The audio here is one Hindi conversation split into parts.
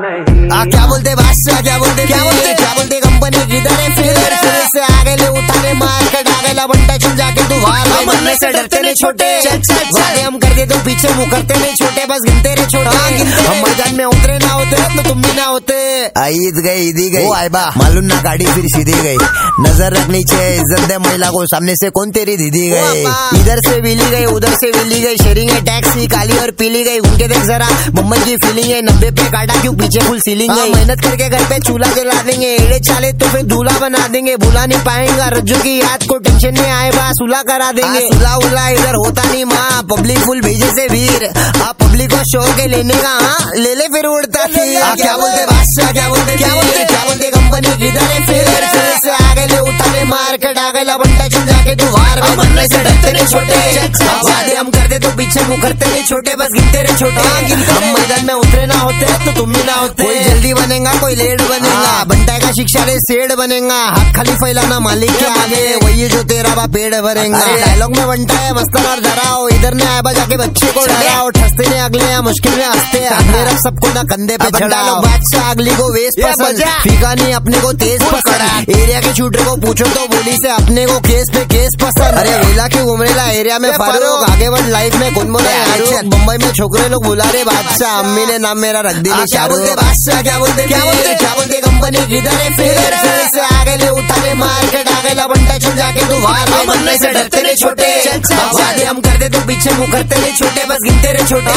नहीं। आ, क्या बोलते बादशाह क्या बोलते क्या बोलते? क्या बोलते? कंपनी की दरें फिर? से आगे ले उतारे मार के डागेला बंटा चुन जाके तू बाहर मरने से डरते नहीं छोटे। हम कर दे तो पीछे मुँह करते नहीं छोटे। बस गिनते रहे छोटे। हाँ, हम मैदान में उतरे ना होते तो तुम भी ना होते। ईद गई ईदी गई। आईबा मालूम ना गाड़ी फिर सीधी गई। नज़र रखनी चाहिए इज़्ज़त दे महिला को। सामने से कौन तेरी दीदी गई? इधर से विली गई उधर से विली गई। शेरिंग है टैक्सी काली और पीली गई। उनके देख जरा मुंबई की फीलिंग है। नब्बे पे काटा क्यों पीछे फुल सीलिंग है? हाँ, मेहनत करके घर पे चूल्हा जला देंगे। एड़े चाले तो फिर दूल्हा बना देंगे। भूला नहीं पाएँगा। रज्जू की याद को टेंशन में आए बा। सुला करा देंगे हाँ, सुला उला इधर होता नहीं माँ पब्लिक फुल भेजे से वीर आप पब्लिक को शौक है लेने का हाँ ले ले फिर उड़ता थी क्या बोलते बादशाह क्या बोलते क्या बोलते? क्या बोलते कंपनी किधर है? फिर से आगे ले उठाने मार के डागेला बंटा चुन जाके तू हार में बनने से डरते नहीं छोटे। हम करते तो पीछे मुँह करते नहीं छोटे बस गिनते रहे छोटे। हम मैदान में उतरे होते तो तुम भी ना होते। कोई जल्दी बनेगा कोई लेट बनेगा। बंटा का शिक्षा रे? सेड बनेगा। हाथ खाली फैलाना मालिक के आगे वही जो तेरा बा पेड़ भरेगा। डायलॉग में बनता है मस्तार डराओ इधर ने आया जाके बच्चे को डराओ। ठसते ने अगले या मुश्किल में हँसते मेरा सबको ना कंधे पे चढ़ा बादशाह अगली को वेस्ट पसंद फीका नहीं अपने को तेज पसंद एरिया के शूटर को पूछो तो बोली से अपने को केस पे केस पसंद। अरे वेला की उमरेला एरिया में फारूक आगे बढ़ लाइफ में कौन बोले मुंबई में छोकरे लोग बुला रहे बादशाह अम्मी ने नाम मेरा रख दिया। क्या बोलते बादशाह क्या बोलते क्या बोलते क्या बोलते कंपनी किधर है? फिर से आगे ले उठा ले मार के डागेला बंटा चुन जाके तू बाहर बनने से डरते नहीं छोटे। हम करते तो पीछे मुँह करते नहीं छोटे। बस गिनते रहे छोटे।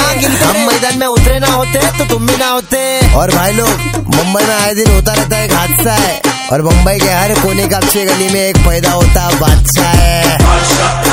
हम मैदान में उतरे ना होते तो तुम भी ना होते। और भाई लोग मुंबई में आए दिन होता रहता है एक हादसा है। और मुंबई के हर कोने का गली में एक पैदा होता बादशाह है।